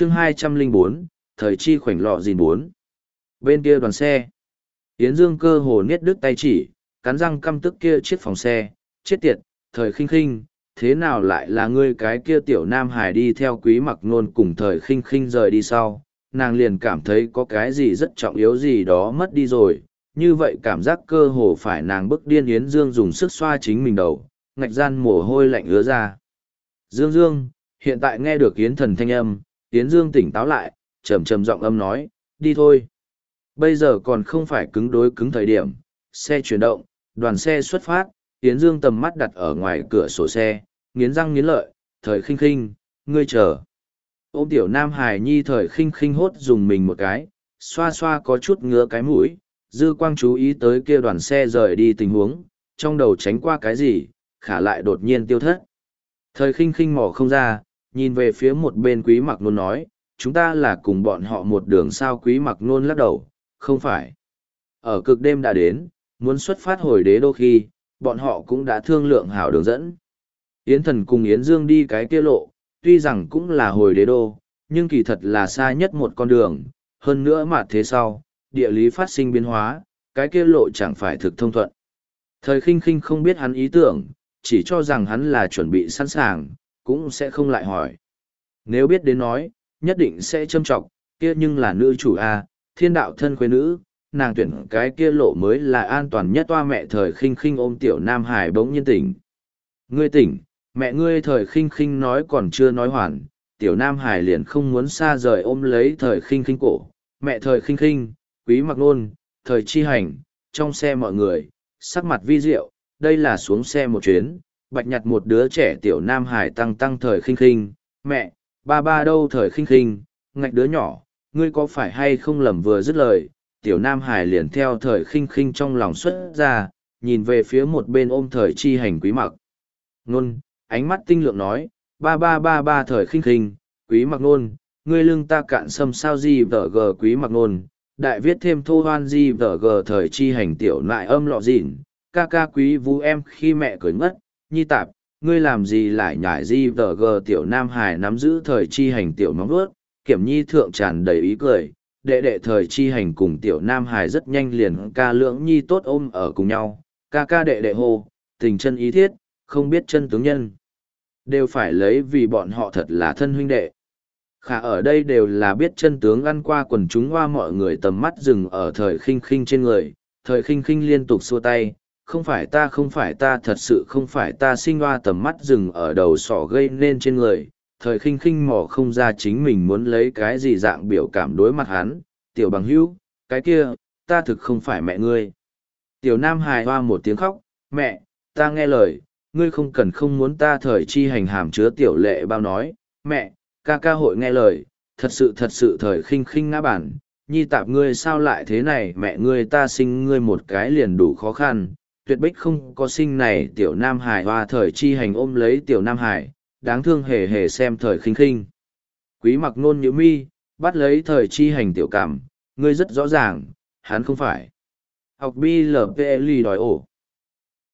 chương hai trăm linh bốn, thời chi khoảnh lọ gìn bốn. Bên kia đoàn xe. Yến dương cơ hồ niết đứt tay chỉ, cắn răng căm tức kia chiếc phòng xe. Chết tiệt, thời khinh khinh, thế nào lại là ngươi cái kia tiểu nam hải đi theo quý mặc nôn cùng thời khinh khinh rời đi sau? Nàng liền cảm thấy có cái gì rất trọng yếu gì đó mất đi rồi. Như vậy cảm giác cơ hồ phải nàng bức điên yến dương dùng sức xoa chính mình đầu, ngạch gian mồ hôi lạnh ứa ra. Dương dương, hiện tại nghe được yến thần thanh âm yến dương tỉnh táo lại, trầm trầm giọng âm nói, đi thôi. Bây giờ còn không phải cứng đối cứng thời điểm, xe chuyển động, đoàn xe xuất phát, yến dương tầm mắt đặt ở ngoài cửa sổ xe, nghiến răng nghiến lợi, thời khinh khinh, ngươi chờ. Ôm tiểu nam hải nhi thời khinh khinh hốt dùng mình một cái, xoa xoa có chút ngứa cái mũi, dư quang chú ý tới kia đoàn xe rời đi tình huống, trong đầu tránh qua cái gì, khả lại đột nhiên tiêu thất. Thời khinh khinh mỏ không ra nhìn về phía một bên quý mặc nôn nói, chúng ta là cùng bọn họ một đường sao? Quý mặc nôn lắc đầu, không phải. Ở cực đêm đã đến, muốn xuất phát hồi đế đô khi, bọn họ cũng đã thương lượng hảo đường dẫn. Yến thần cùng yến dương đi cái kia lộ, tuy rằng cũng là hồi đế đô, nhưng kỳ thật là xa nhất một con đường. Hơn nữa mà thế sau, địa lý phát sinh biến hóa, cái kia lộ chẳng phải thực thông thuận. Thời khinh khinh không biết hắn ý tưởng, chỉ cho rằng hắn là chuẩn bị sẵn sàng cũng sẽ không lại hỏi. Nếu biết đến nói, nhất định sẽ châm trọng kia nhưng là nữ chủ a, thiên đạo thân khuê nữ, nàng tuyển cái kia lộ mới là an toàn nhất toa mẹ thời khinh khinh ôm tiểu nam hải bỗng nhiên tỉnh. Ngươi tỉnh, mẹ ngươi thời khinh khinh nói còn chưa nói hoàn, tiểu nam hải liền không muốn xa rời ôm lấy thời khinh khinh cổ. Mẹ thời khinh khinh, quý mặc nôn, thời chi hành, trong xe mọi người, sắc mặt vi diệu, đây là xuống xe một chuyến bạch nhặt một đứa trẻ tiểu nam hải tăng tăng thời khinh khinh, mẹ, ba ba đâu thời khinh khinh, ngạch đứa nhỏ, ngươi có phải hay không lầm vừa dứt lời? Tiểu nam hải liền theo thời khinh khinh trong lòng xuất ra, nhìn về phía một bên ôm thời chi hành quý mặc. Nôn, ánh mắt tinh lượng nói, ba ba ba ba thời khinh khinh, quý mặc nôn, ngươi lưng ta cạn sâm sao gì vở gờ quý mặc nôn, đại viết thêm thô hoan gì vở gờ thời chi hành tiểu nại âm lọ dịn, ca ca quý vũ em khi mẹ cười ngất nhi tạp ngươi làm gì lại nhải di vờ gờ tiểu nam hải nắm giữ thời chi hành tiểu nóng Vớt, kiểm nhi thượng tràn đầy ý cười đệ đệ thời chi hành cùng tiểu nam hải rất nhanh liền ca lưỡng nhi tốt ôm ở cùng nhau. Ca ca đệ đệ hô tình chân ý thiết không biết chân tướng nhân. Đều phải lấy vì bọn họ thật là thân huynh đệ. Khả ở đây đều là biết chân tướng ăn qua quần chúng hoa mọi người tầm mắt dừng ở thời khinh khinh trên người. Thời khinh khinh liên tục xua tay không phải ta, không phải ta, thật sự không phải ta, sinh hoa tầm mắt dừng ở đầu sỏ gây nên trên người. Thời khinh khinh mò không ra chính mình muốn lấy cái gì dạng biểu cảm đối mặt hắn. Tiểu bằng hữu, cái kia, ta thực không phải mẹ ngươi. Tiểu nam hài hoa một tiếng khóc, mẹ, ta nghe lời, ngươi không cần không muốn ta thời chi hành hàm chứa tiểu lệ bao nói. Mẹ, ca ca hội nghe lời, thật sự thật sự thời khinh khinh ngã bản. Nhi tạp ngươi sao lại thế này, mẹ ngươi ta sinh ngươi một cái liền đủ khó khăn tuyệt bích không có sinh này tiểu nam hải hoa thời chi hành ôm lấy tiểu nam hải, đáng thương hề hề xem thời khinh khinh. Quý mặc nôn nhữ mi, bắt lấy thời chi hành tiểu cảm, ngươi rất rõ ràng, hắn không phải. Học blpli đòi ổ.